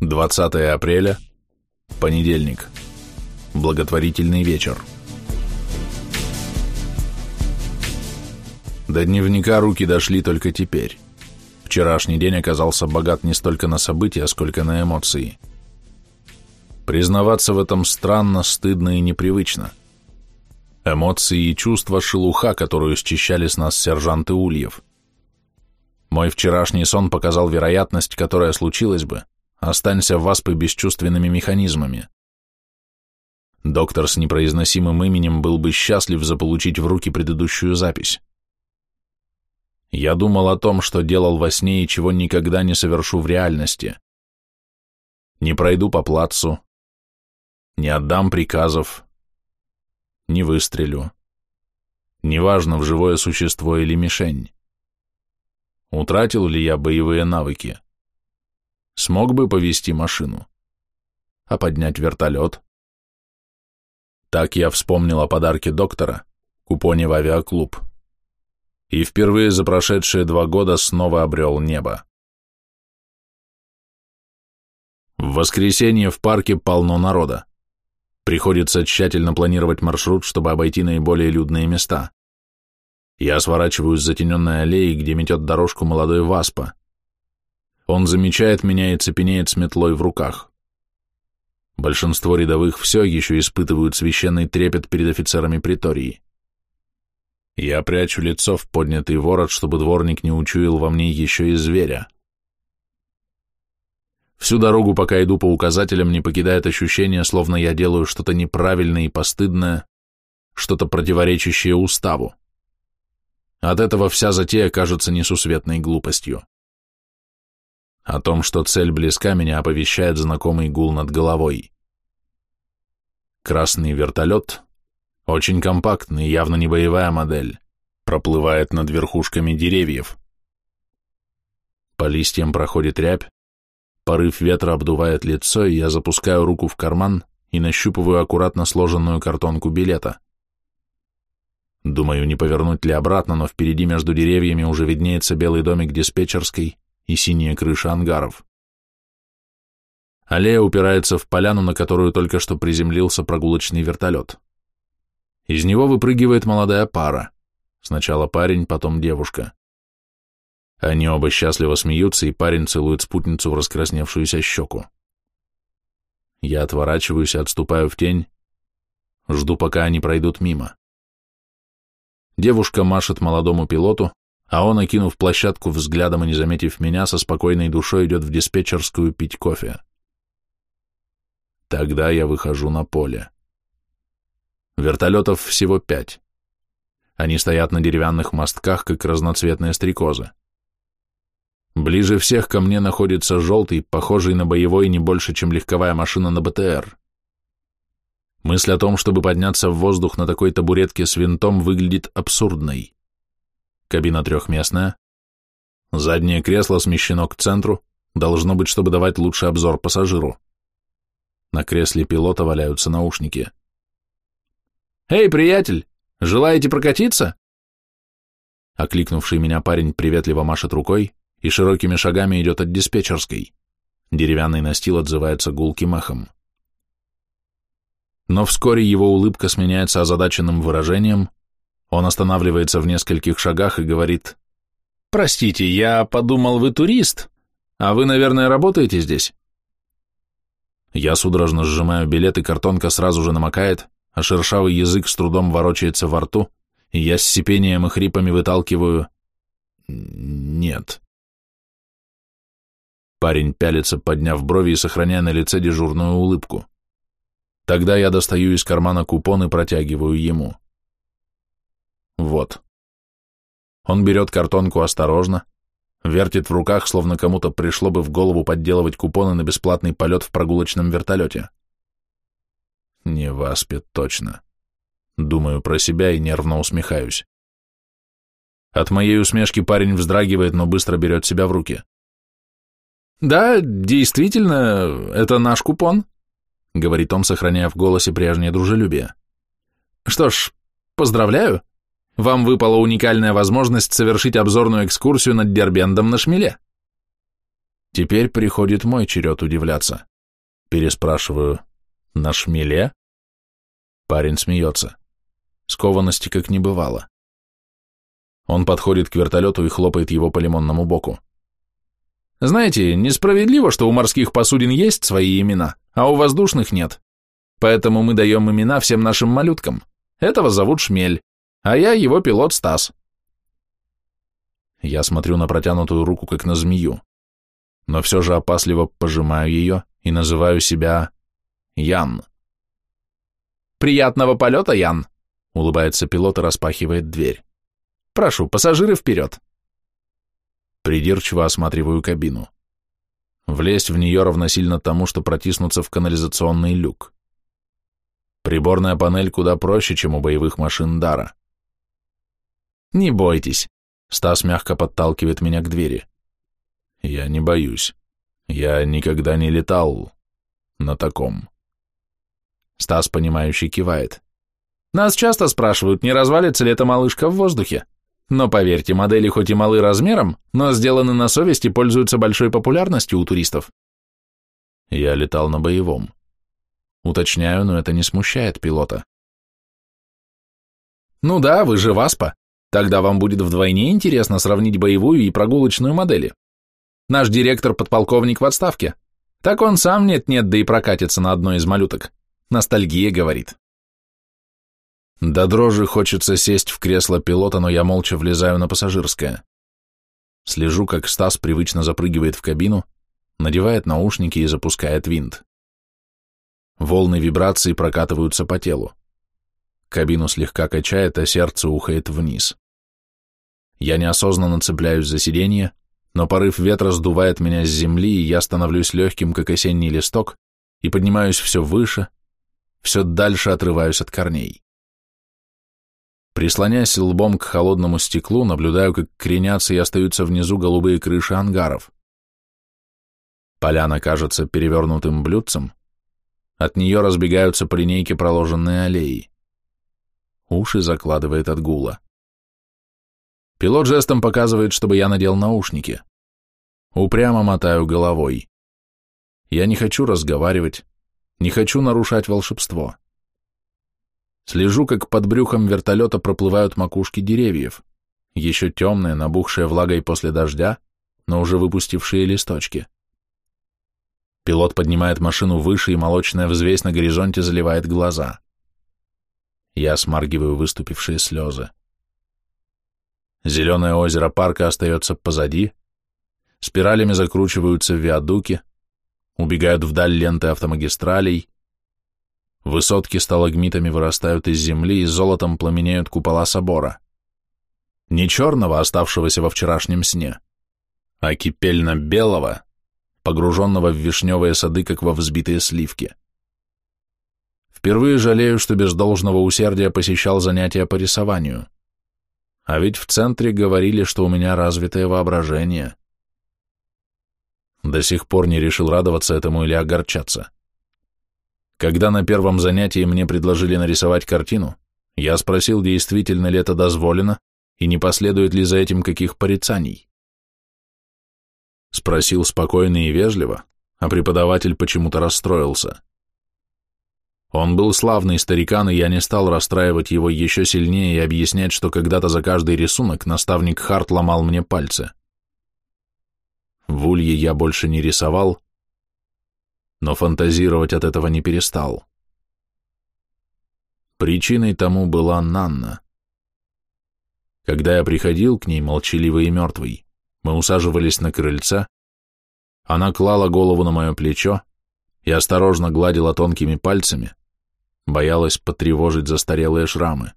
20 апреля, понедельник. Благотворительный вечер. До дневника руки дошли только теперь. Вчерашний день оказался богат не столько на события, сколько на эмоции. Признаваться в этом странно, стыдно и непривычно. Эмоции и чувства – шелуха, которую счищали с нас сержанты Ульев. Мой вчерашний сон показал вероятность, которая случилась бы – Останься васпы бесчувственными механизмами. Доктор с непроизносимым именем был бы счастлив заполучить в руки предыдущую запись. Я думал о том, что делал во сне и чего никогда не совершу в реальности. Не пройду по плацу, не отдам приказов, не выстрелю. Неважно, в живое существо или мишень. Утратил ли я боевые навыки? Смог бы повести машину. А поднять вертолет? Так я вспомнил о подарке доктора, купоне в авиаклуб. И впервые за прошедшие два года снова обрел небо. В воскресенье в парке полно народа. Приходится тщательно планировать маршрут, чтобы обойти наиболее людные места. Я сворачиваю с затененной аллеи, где метет дорожку молодой Васпа. Он замечает меня и цепенеет с метлой в руках. Большинство рядовых все еще испытывают священный трепет перед офицерами притории. Я прячу лицо в поднятый ворот, чтобы дворник не учуял во мне еще и зверя. Всю дорогу, пока иду по указателям, не покидает ощущение, словно я делаю что-то неправильное и постыдное, что-то противоречащее уставу. От этого вся затея кажется несусветной глупостью. О том, что цель близка, меня оповещает знакомый гул над головой. Красный вертолет, очень компактный, явно не боевая модель, проплывает над верхушками деревьев. По листьям проходит рябь, порыв ветра обдувает лицо, и я запускаю руку в карман и нащупываю аккуратно сложенную картонку билета. Думаю, не повернуть ли обратно, но впереди между деревьями уже виднеется белый домик диспетчерской, и синяя крыша ангаров. Аллея упирается в поляну, на которую только что приземлился прогулочный вертолет. Из него выпрыгивает молодая пара. Сначала парень, потом девушка. Они оба счастливо смеются, и парень целует спутницу в раскрасневшуюся щеку. Я отворачиваюсь и отступаю в тень, жду, пока они пройдут мимо. Девушка машет молодому пилоту, а он, окинув площадку взглядом и не заметив меня, со спокойной душой идет в диспетчерскую пить кофе. Тогда я выхожу на поле. Вертолетов всего пять. Они стоят на деревянных мостках, как разноцветные стрекозы. Ближе всех ко мне находится желтый, похожий на боевой не больше, чем легковая машина на БТР. Мысль о том, чтобы подняться в воздух на такой табуретке с винтом, выглядит абсурдной. Кабина трехместная. Заднее кресло смещено к центру, должно быть, чтобы давать лучший обзор пассажиру. На кресле пилота валяются наушники. «Эй, приятель, желаете прокатиться?» Окликнувший меня парень приветливо машет рукой и широкими шагами идет от диспетчерской. Деревянный настил отзывается гулким эхом. Но вскоре его улыбка сменяется озадаченным выражением, он останавливается в нескольких шагах и говорит, «Простите, я подумал, вы турист, а вы, наверное, работаете здесь?» Я судорожно сжимаю билет, и картонка сразу же намокает, а шершавый язык с трудом ворочается во рту, и я с сипением и хрипами выталкиваю «Нет». Парень пялится, подняв брови и сохраняя на лице дежурную улыбку. Тогда я достаю из кармана купон и протягиваю ему. Вот. Он берет картонку осторожно, вертит в руках, словно кому-то пришло бы в голову подделывать купоны на бесплатный полет в прогулочном вертолете. Не васпит точно. Думаю про себя и нервно усмехаюсь. От моей усмешки парень вздрагивает, но быстро берет себя в руки. «Да, действительно, это наш купон», — говорит он, сохраняя в голосе прежнее дружелюбие. «Что ж, поздравляю. Вам выпала уникальная возможность совершить обзорную экскурсию над Дербендом на шмеле. Теперь приходит мой черед удивляться. Переспрашиваю, на шмеле? Парень смеется. Скованности как не бывало. Он подходит к вертолету и хлопает его по лимонному боку. Знаете, несправедливо, что у морских посудин есть свои имена, а у воздушных нет. Поэтому мы даем имена всем нашим малюткам. Этого зовут Шмель, а я его пилот Стас. Я смотрю на протянутую руку, как на змею, но все же опасливо пожимаю ее и называю себя Ян. «Приятного полета, Ян!» — улыбается пилот и распахивает дверь. «Прошу, пассажиры вперед!» Придирчиво осматриваю кабину. Влезть в нее равносильно тому, что протиснуться в канализационный люк. Приборная панель куда проще, чем у боевых машин Дара. «Не бойтесь», — Стас мягко подталкивает меня к двери. «Я не боюсь. Я никогда не летал на таком». Стас, понимающий, кивает. «Нас часто спрашивают, не развалится ли эта малышка в воздухе. Но поверьте, модели хоть и малы размером, но сделаны на совесть и пользуются большой популярностью у туристов. Я летал на боевом. Уточняю, но это не смущает пилота. Ну да, вы же Васпа. Тогда вам будет вдвойне интересно сравнить боевую и прогулочную модели. Наш директор подполковник в отставке. Так он сам нет-нет, да и прокатится на одной из малюток. Ностальгия, говорит. До дрожи хочется сесть в кресло пилота, но я молча влезаю на пассажирское. Слежу, как Стас привычно запрыгивает в кабину, надевает наушники и запускает винт. Волны вибраций прокатываются по телу. Кабину слегка качает, а сердце ухает вниз. Я неосознанно цепляюсь за сиденье, но порыв ветра сдувает меня с земли, и я становлюсь легким, как осенний листок, и поднимаюсь все выше, все дальше отрываюсь от корней. Прислонясь лбом к холодному стеклу, наблюдаю, как кренятся и остаются внизу голубые крыши ангаров. Поляна кажется перевернутым блюдцем, от нее разбегаются по линейке проложенные аллеи. Уши закладывает от гула. Пилот жестом показывает, чтобы я надел наушники. Упрямо мотаю головой. Я не хочу разговаривать, не хочу нарушать волшебство. Слежу, как под брюхом вертолета проплывают макушки деревьев, еще темные, набухшие влагой после дождя, но уже выпустившие листочки. Пилот поднимает машину выше, и молочная взвесь на горизонте заливает глаза. Я смаргиваю выступившие слезы. Зеленое озеро парка остается позади, спиралями закручиваются виадуки, убегают вдаль ленты автомагистралей, Высотки сталагмитами вырастают из земли и золотом пламенеют купола собора. Не черного, оставшегося во вчерашнем сне, а кипельно-белого, погруженного в вишневые сады, как во взбитые сливки. Впервые жалею, что без должного усердия посещал занятия по рисованию. А ведь в центре говорили, что у меня развитое воображение. До сих пор не решил радоваться этому или огорчаться. Когда на первом занятии мне предложили нарисовать картину, я спросил, действительно ли это дозволено и не последует ли за этим каких порицаний. Спросил спокойно и вежливо, а преподаватель почему-то расстроился. Он был славный старикан, и я не стал расстраивать его еще сильнее и объяснять, что когда-то за каждый рисунок наставник Харт ломал мне пальцы. В улье я больше не рисовал, но фантазировать от этого не перестал. Причиной тому была Нанна. Когда я приходил к ней, молчаливый и мертвый, мы усаживались на крыльце, она клала голову на мое плечо и осторожно гладила тонкими пальцами, боялась потревожить застарелые шрамы.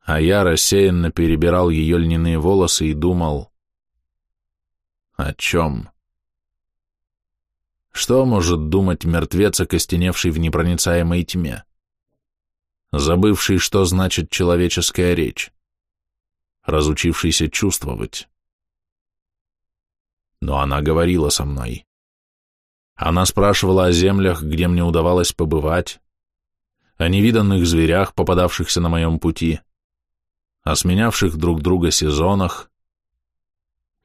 А я рассеянно перебирал ее льняные волосы и думал, о чем? Что может думать мертвец, окостеневший в непроницаемой тьме? Забывший, что значит человеческая речь, разучившийся чувствовать. Но она говорила со мной. Она спрашивала о землях, где мне удавалось побывать, о невиданных зверях, попадавшихся на моем пути, о сменявших друг друга сезонах,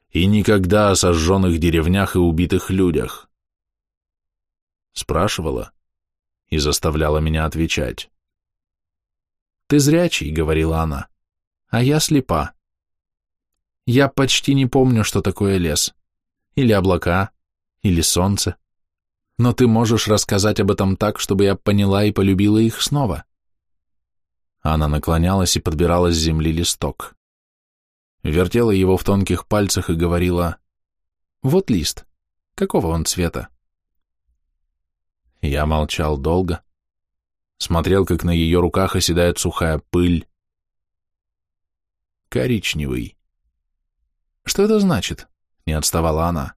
и никогда о сожженных деревнях и убитых людях. Спрашивала и заставляла меня отвечать. «Ты зрячий», — говорила она, — «а я слепа. Я почти не помню, что такое лес. Или облака, или солнце. Но ты можешь рассказать об этом так, чтобы я поняла и полюбила их снова». Она наклонялась и подбирала с земли листок. Вертела его в тонких пальцах и говорила, «Вот лист. Какого он цвета?» Я молчал долго, смотрел, как на ее руках оседает сухая пыль. Коричневый. Что это значит? Не отставала она.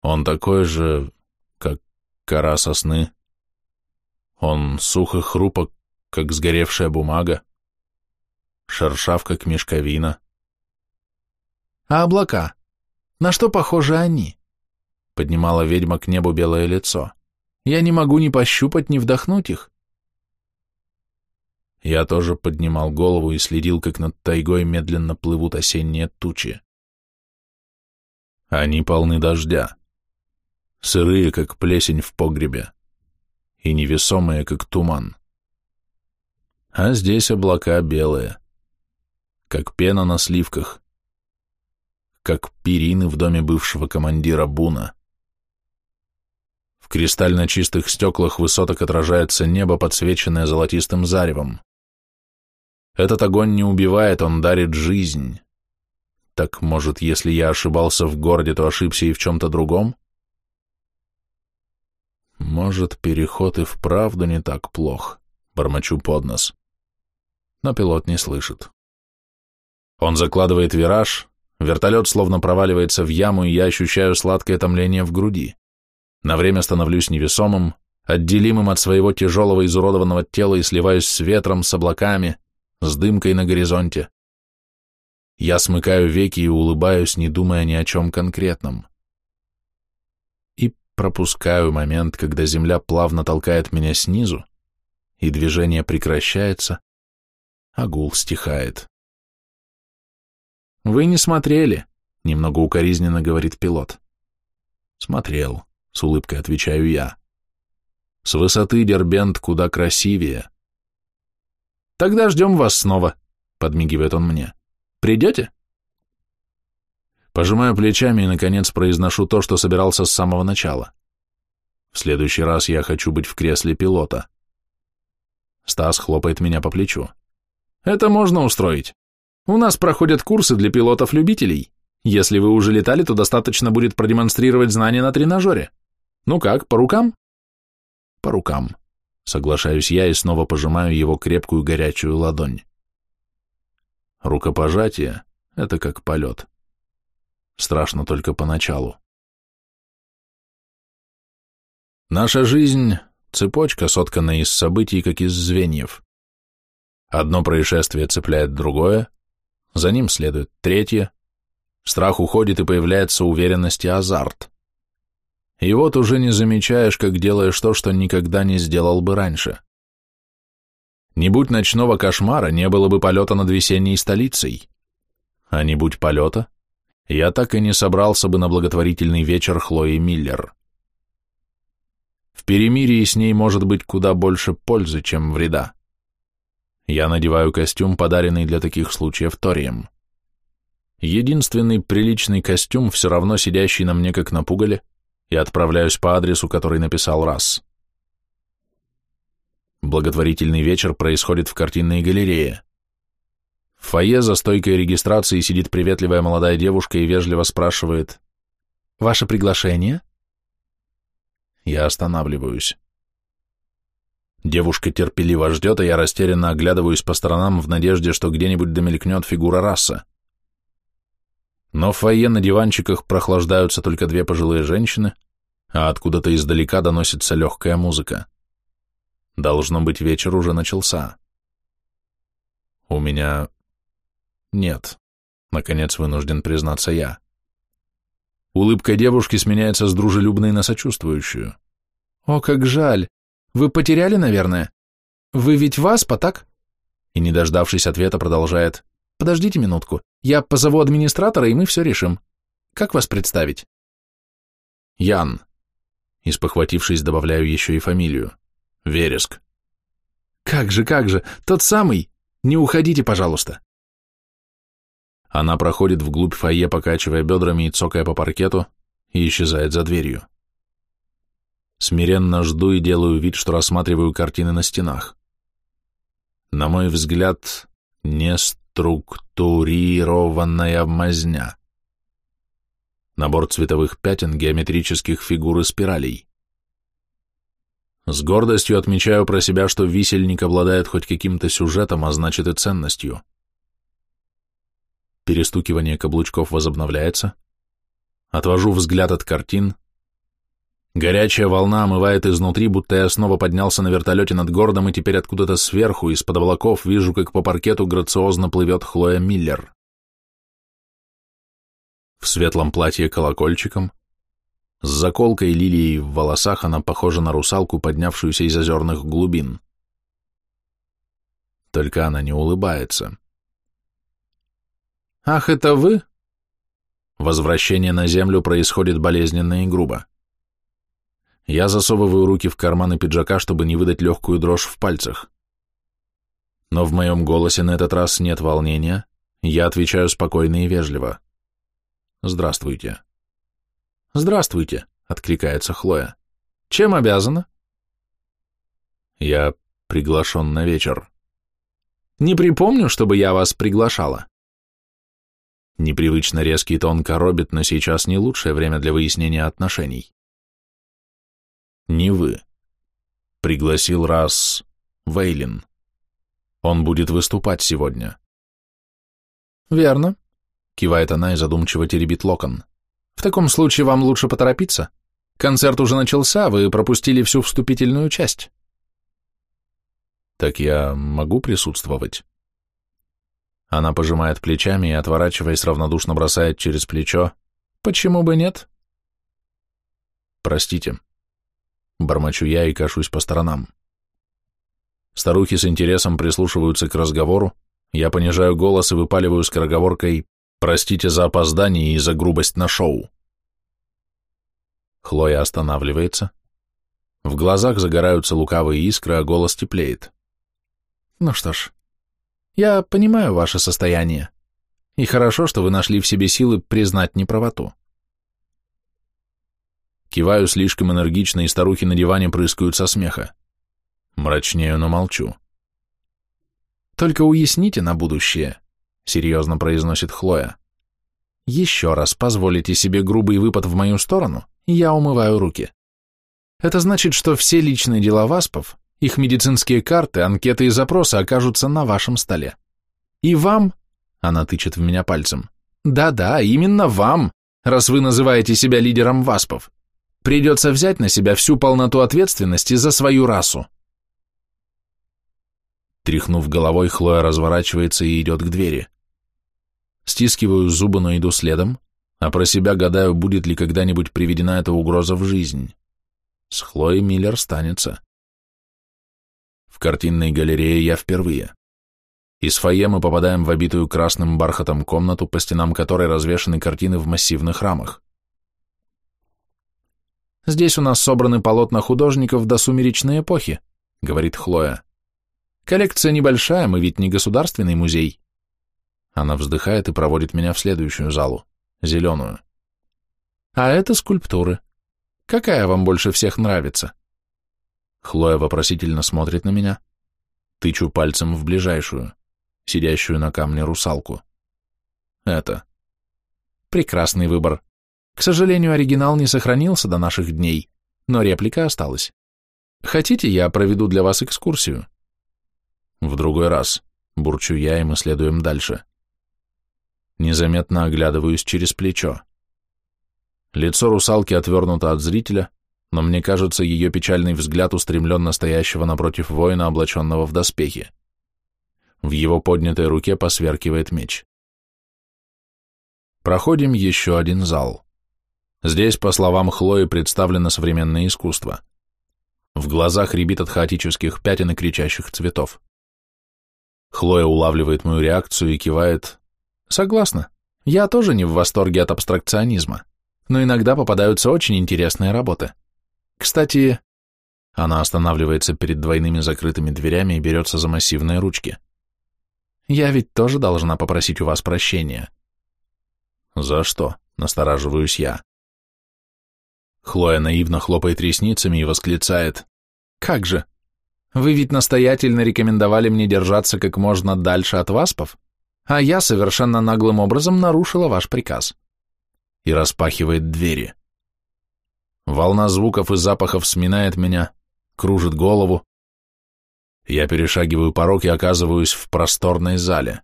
Он такой же, кора сосны. Он сухо хрупок, как сгоревшая бумага, шершав, как мешковина. А облака? На что похожи они? Поднимала ведьма к небу белое лицо. Я не могу ни пощупать, ни вдохнуть их. Я тоже поднимал голову и следил, как над тайгой медленно плывут осенние тучи. Они полны дождя, сырые, как плесень в погребе, и невесомые, как туман. А здесь облака белые, как пена на сливках, как перины в доме бывшего командира Буна. В кристально чистых стеклах высоток отражается небо, подсвеченное золотистым заревом. Этот огонь не убивает, он дарит жизнь. Так, может, если я ошибался в городе, то ошибся и в чем-то другом? Может, переход и вправду не так плох, бормочу под нос. Но пилот не слышит. Он закладывает вираж, вертолет словно проваливается в яму, и я ощущаю сладкое томление в груди. На время становлюсь невесомым, отделимым от своего тяжелого изуродованного тела и сливаюсь с ветром, с облаками, с дымкой на горизонте. Я смыкаю веки и улыбаюсь, не думая ни о чем конкретном. Пропускаю момент, когда земля плавно толкает меня снизу, и движение прекращается, а гул стихает. «Вы не смотрели», — немного укоризненно говорит пилот. «Смотрел», с улыбкой отвечаю я. С высоты Дербент куда красивее. Тогда ждем вас снова, подмигивает он мне. Придете? Пожимаю плечами и, наконец, произношу то, что собирался с самого начала. В следующий раз я хочу быть в кресле пилота. Стас хлопает меня по плечу. Это можно устроить. У нас проходят курсы для пилотов-любителей. Если вы уже летали, то достаточно будет продемонстрировать знания на тренажере. Ну как, по рукам? По рукам. Соглашаюсь я и снова пожимаю его крепкую горячую ладонь. Рукопожатие — это как полет. Страшно только поначалу. Наша жизнь — цепочка, сотканная из событий, как из звеньев. Одно происшествие цепляет другое, за ним следует третье, страх уходит и появляется уверенность и азарт. И вот уже не замечаешь, как делаешь то, что никогда не сделал бы раньше. Не будь ночного кошмара, не было бы полета над весенней столицей. А не будь полета, я так и не собрался бы на благотворительный вечер Хлои Миллер. В перемирии с ней может быть куда больше пользы, чем вреда. Я надеваю костюм, подаренный для таких случаев Торием. Единственный приличный костюм, все равно сидящий на мне как на пугале, и отправляюсь по адресу, который написал раз. Благотворительный вечер происходит в картинной галерее. В фойе за стойкой регистрации сидит приветливая молодая девушка и вежливо спрашивает «Ваше приглашение?» Я останавливаюсь. Девушка терпеливо ждет, а я растерянно оглядываюсь по сторонам в надежде, что где-нибудь домелькнет фигура раса. Но в фойе на диванчиках прохлаждаются только две пожилые женщины, а откуда-то издалека доносится легкая музыка. Должно быть, вечер уже начался. У меня... нет, наконец вынужден признаться я. Улыбка девушки сменяется с дружелюбной на сочувствующую. «О, как жаль! Вы потеряли, наверное? Вы ведь Васпа, так?» И, не дождавшись ответа, продолжает. Подождите минутку. Я позову администратора, и мы все решим. Как вас представить? Ян. Испохватившись, добавляю еще и фамилию. Вереск. Как же, как же, тот самый. Не уходите, пожалуйста. Она проходит вглубь фойе, покачивая бедрами и цокая по паркету, и исчезает за дверью. Смиренно жду и делаю вид, что рассматриваю картины на стенах. На мой взгляд, неструктурированная мазня. Набор цветовых пятен, геометрических фигур и спиралей. С гордостью отмечаю про себя, что висельник обладает хоть каким-то сюжетом, а значит и ценностью. Перестукивание каблучков возобновляется. Отвожу взгляд от картин. Горячая волна омывает изнутри, будто я снова поднялся на вертолете над городом, и теперь откуда-то сверху, из-под облаков, вижу, как по паркету грациозно плывет Хлоя Миллер. В светлом платье колокольчиком, с заколкой лилией в волосах она похожа на русалку, поднявшуюся из озерных глубин. Только она не улыбается. «Ах, это вы?» Возвращение на землю происходит болезненно и грубо. Я засовываю руки в карманы пиджака, чтобы не выдать легкую дрожь в пальцах. Но в моем голосе на этот раз нет волнения, я отвечаю спокойно и вежливо. «Здравствуйте». «Здравствуйте», — откликается Хлоя. «Чем обязана?» «Я приглашен на вечер». «Не припомню, чтобы я вас приглашала». Непривычно резкий тон коробит, но сейчас не лучшее время для выяснения отношений. Не вы. Пригласил раз Вейлин. Он будет выступать сегодня. Верно, кивает она и задумчиво теребит локон. В таком случае вам лучше поторопиться. Концерт уже начался, вы пропустили всю вступительную часть. Так я могу присутствовать? Она пожимает плечами и, отворачиваясь, равнодушно бросает через плечо. «Почему бы нет?» «Простите». Бормочу я и кашусь по сторонам. Старухи с интересом прислушиваются к разговору, я понижаю голос и выпаливаю скороговоркой «Простите за опоздание и за грубость на шоу». Хлоя останавливается. В глазах загораются лукавые искры, а голос теплеет. «Ну что ж, я понимаю ваше состояние, и хорошо, что вы нашли в себе силы признать неправоту. Киваю слишком энергично, и старухи на диване прыскают со смеха. Мрачнею, но молчу. «Только уясните на будущее», — серьезно произносит Хлоя. «Еще раз позволите себе грубый выпад в мою сторону, и я умываю руки. Это значит, что все личные дела Васпов их медицинские карты, анкеты и запросы окажутся на вашем столе. И вам, она тычет в меня пальцем, да-да, именно вам, раз вы называете себя лидером ВАСПов, придется взять на себя всю полноту ответственности за свою расу. Тряхнув головой, Хлоя разворачивается и идет к двери. Стискиваю зубы, но иду следом, а про себя гадаю, будет ли когда-нибудь приведена эта угроза в жизнь. С Хлоей Миллер станется. Картинной галерее я впервые. Из фойе мы попадаем в обитую красным бархатом комнату, по стенам которой развешаны картины в массивных рамах. «Здесь у нас собраны полотна художников до сумеречной эпохи», — говорит Хлоя. «Коллекция небольшая, мы ведь не государственный музей». Она вздыхает и проводит меня в следующую залу, зеленую. «А это скульптуры. Какая вам больше всех нравится?» Хлоя вопросительно смотрит на меня. Тычу пальцем в ближайшую, сидящую на камне русалку. Это. Прекрасный выбор. К сожалению, оригинал не сохранился до наших дней, но реплика осталась. Хотите, я проведу для вас экскурсию? В другой раз. Бурчу я, и мы следуем дальше. Незаметно оглядываюсь через плечо. Лицо русалки отвернуто от зрителя, но мне кажется, ее печальный взгляд устремлен настоящего напротив воина, облаченного в доспехи. В его поднятой руке посверкивает меч. Проходим еще один зал. Здесь, по словам Хлои, представлено современное искусство. В глазах рябит от хаотических пятен и кричащих цветов. Хлоя улавливает мою реакцию и кивает. Согласна. Я тоже не в восторге от абстракционизма, но иногда попадаются очень интересные работы. Кстати, она останавливается перед двойными закрытыми дверями и берется за массивные ручки. Я ведь тоже должна попросить у вас прощения. За что? Настораживаюсь я. Хлоя наивно хлопает ресницами и восклицает. Как же? Вы ведь настоятельно рекомендовали мне держаться как можно дальше от васпов, а я совершенно наглым образом нарушила ваш приказ. И распахивает двери. Волна звуков и запахов сминает меня, кружит голову. Я перешагиваю порог и оказываюсь в просторной зале.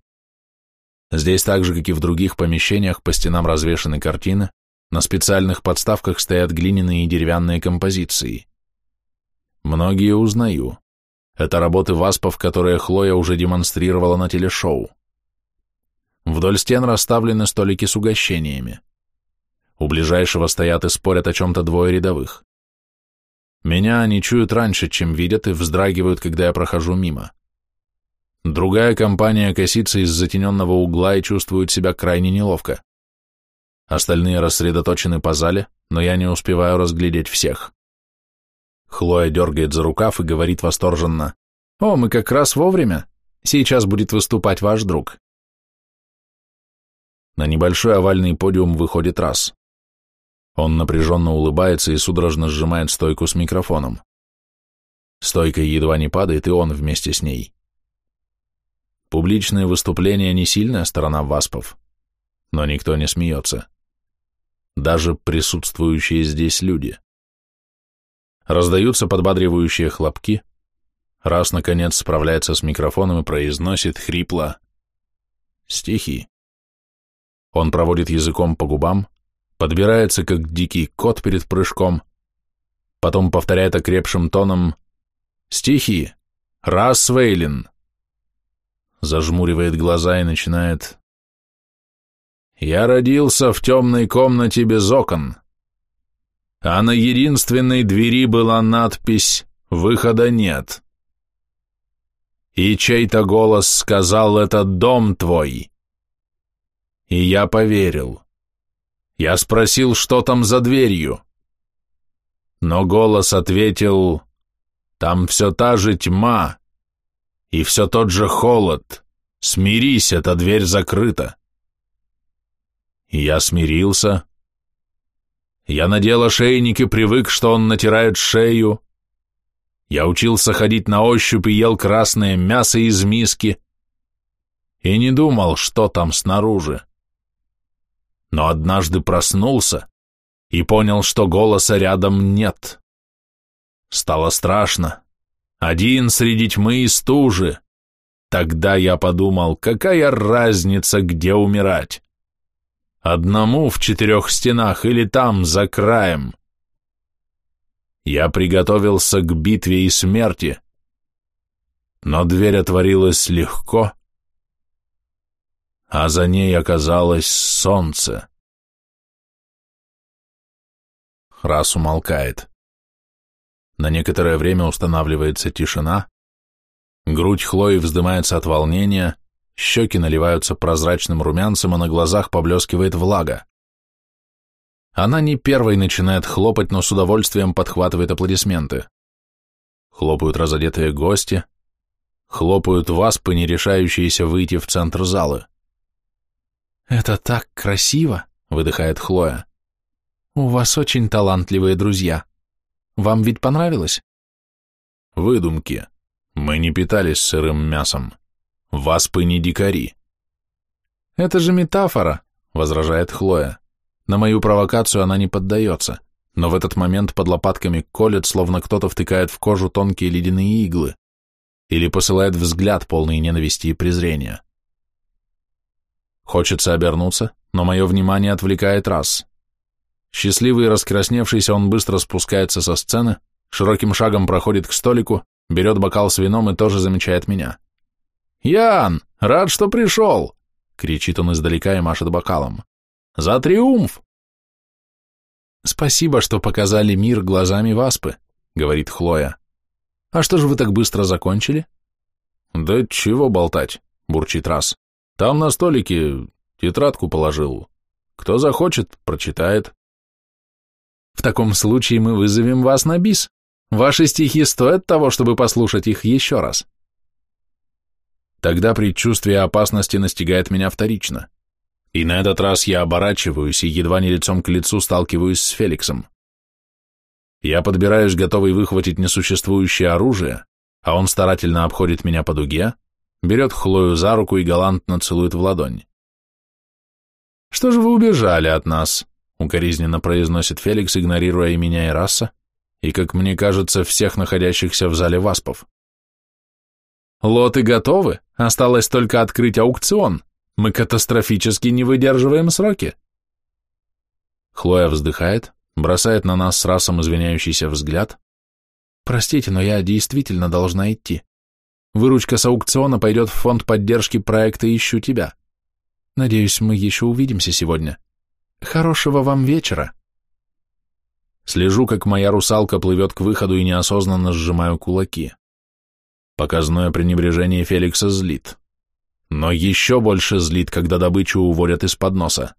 Здесь так же, как и в других помещениях, по стенам развешаны картины, на специальных подставках стоят глиняные и деревянные композиции. Многие узнаю. Это работы васпов, которые Хлоя уже демонстрировала на телешоу. Вдоль стен расставлены столики с угощениями. У ближайшего стоят и спорят о чем-то двое рядовых. Меня они чуют раньше, чем видят, и вздрагивают, когда я прохожу мимо. Другая компания косится из затененного угла и чувствует себя крайне неловко. Остальные рассредоточены по зале, но я не успеваю разглядеть всех. Хлоя дергает за рукав и говорит восторженно. «О, мы как раз вовремя. Сейчас будет выступать ваш друг». На небольшой овальный подиум выходит раз. Он напряженно улыбается и судорожно сжимает стойку с микрофоном. Стойка едва не падает, и он вместе с ней. Публичные выступления не сильная сторона ВАСПов, но никто не смеется. Даже присутствующие здесь люди. Раздаются подбадривающие хлопки. Раз, наконец, справляется с микрофоном и произносит хрипло стихи. Он проводит языком по губам, подбирается, как дикий кот перед прыжком, потом повторяет окрепшим тоном «Стихи! Раз, Вейлин!» Зажмуривает глаза и начинает «Я родился в темной комнате без окон, а на единственной двери была надпись «Выхода нет». И чей-то голос сказал «Это дом твой». И я поверил. Я спросил, что там за дверью. Но голос ответил, там все та же тьма и все тот же холод. Смирись, эта дверь закрыта. Я смирился. Я надел ошейник и привык, что он натирает шею. Я учился ходить на ощупь и ел красное мясо из миски. И не думал, что там снаружи но однажды проснулся и понял, что голоса рядом нет. Стало страшно. Один среди тьмы и стужи. Тогда я подумал, какая разница, где умирать? Одному в четырех стенах или там, за краем? Я приготовился к битве и смерти, но дверь отворилась легко, а за ней оказалось солнце. Раз умолкает. На некоторое время устанавливается тишина, грудь Хлои вздымается от волнения, щеки наливаются прозрачным румянцем, а на глазах поблескивает влага. Она не первой начинает хлопать, но с удовольствием подхватывает аплодисменты. Хлопают разодетые гости, хлопают васпы, не решающиеся выйти в центр залы. «Это так красиво!» — выдыхает Хлоя. «У вас очень талантливые друзья. Вам ведь понравилось?» «Выдумки. Мы не питались сырым мясом. Васпы не дикари». «Это же метафора», — возражает Хлоя. На мою провокацию она не поддается, но в этот момент под лопатками колет, словно кто-то втыкает в кожу тонкие ледяные иглы или посылает взгляд полный ненависти и презрения. Хочется обернуться, но мое внимание отвлекает раз. Счастливый и раскрасневшийся он быстро спускается со сцены, широким шагом проходит к столику, берет бокал с вином и тоже замечает меня. «Ян, рад, что пришел!» — кричит он издалека и машет бокалом. «За триумф!» «Спасибо, что показали мир глазами Васпы», — говорит Хлоя. «А что же вы так быстро закончили?» Да чего болтать, бурчит раз. Там на столике тетрадку положил. Кто захочет, прочитает. В таком случае мы вызовем вас на бис. Ваши стихи стоят того, чтобы послушать их еще раз. Тогда предчувствие опасности настигает меня вторично. И на этот раз я оборачиваюсь и едва не лицом к лицу сталкиваюсь с Феликсом. Я подбираюсь, готовый выхватить несуществующее оружие, а он старательно обходит меня по дуге, берет Хлою за руку и галантно целует в ладонь. «Что же вы убежали от нас?» — укоризненно произносит Феликс, игнорируя и меня, и раса, и, как мне кажется, всех находящихся в зале васпов. «Лоты готовы, осталось только открыть аукцион», мы катастрофически не выдерживаем сроки. Хлоя вздыхает, бросает на нас с расом извиняющийся взгляд. Простите, но я действительно должна идти. Выручка с аукциона пойдет в фонд поддержки проекта «Ищу тебя». Надеюсь, мы еще увидимся сегодня. Хорошего вам вечера. Слежу, как моя русалка плывет к выходу и неосознанно сжимаю кулаки. Показное пренебрежение Феликса злит но еще больше злит, когда добычу уводят из-под носа.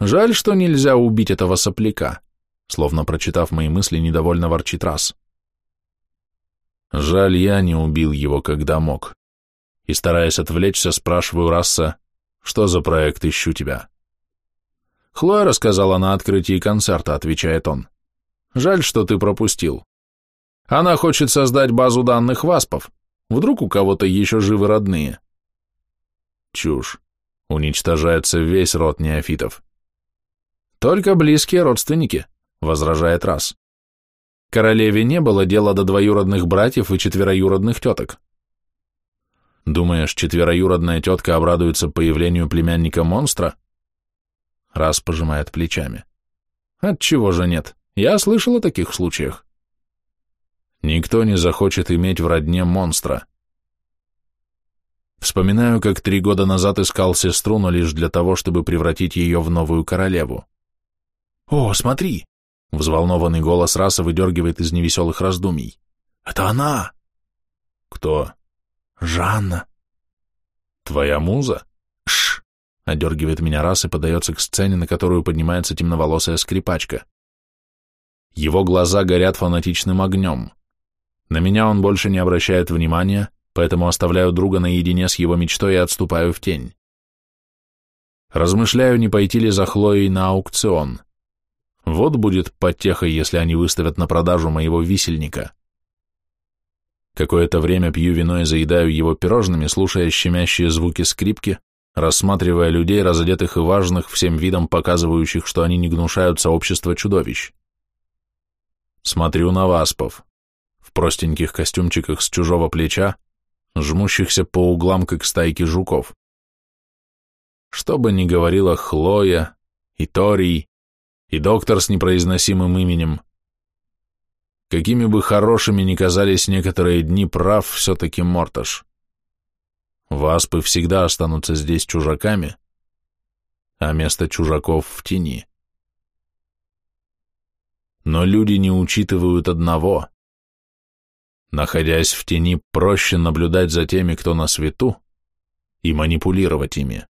Жаль, что нельзя убить этого сопляка, словно прочитав мои мысли, недовольно ворчит раз. Жаль, я не убил его, когда мог. И, стараясь отвлечься, спрашиваю Расса, что за проект ищу тебя? Хлоя рассказала на открытии концерта, отвечает он. Жаль, что ты пропустил. Она хочет создать базу данных ВАСПов. Вдруг у кого-то еще живы родные? Чушь. Уничтожается весь род неофитов. Только близкие родственники, возражает раз. Королеве не было дела до двоюродных братьев и четвероюродных теток. Думаешь, четвероюродная тетка обрадуется появлению племянника-монстра? Раз пожимает плечами. Отчего же нет? Я слышал о таких случаях. Никто не захочет иметь в родне монстра. Вспоминаю, как три года назад искал сестру, но лишь для того, чтобы превратить ее в новую королеву. «О, смотри!» — взволнованный голос раса выдергивает из невеселых раздумий. «Это она!» «Кто?» «Жанна!» «Твоя муза?» «Шш!» — одергивает меня раз и подается к сцене, на которую поднимается темноволосая скрипачка. Его глаза горят фанатичным огнем. На меня он больше не обращает внимания, поэтому оставляю друга наедине с его мечтой и отступаю в тень. Размышляю, не пойти ли за Хлоей на аукцион. Вот будет потеха, если они выставят на продажу моего висельника. Какое-то время пью вино и заедаю его пирожными, слушая щемящие звуки скрипки, рассматривая людей, разодетых и важных, всем видом показывающих, что они не гнушаются общества чудовищ. Смотрю на васпов в простеньких костюмчиках с чужого плеча, жмущихся по углам, как стайки жуков. Что бы ни говорила Хлоя, и Торий, и доктор с непроизносимым именем, какими бы хорошими ни казались некоторые дни, прав все-таки Морташ. Васпы всегда останутся здесь чужаками, а место чужаков в тени. Но люди не учитывают одного. Находясь в тени, проще наблюдать за теми, кто на свету, и манипулировать ими.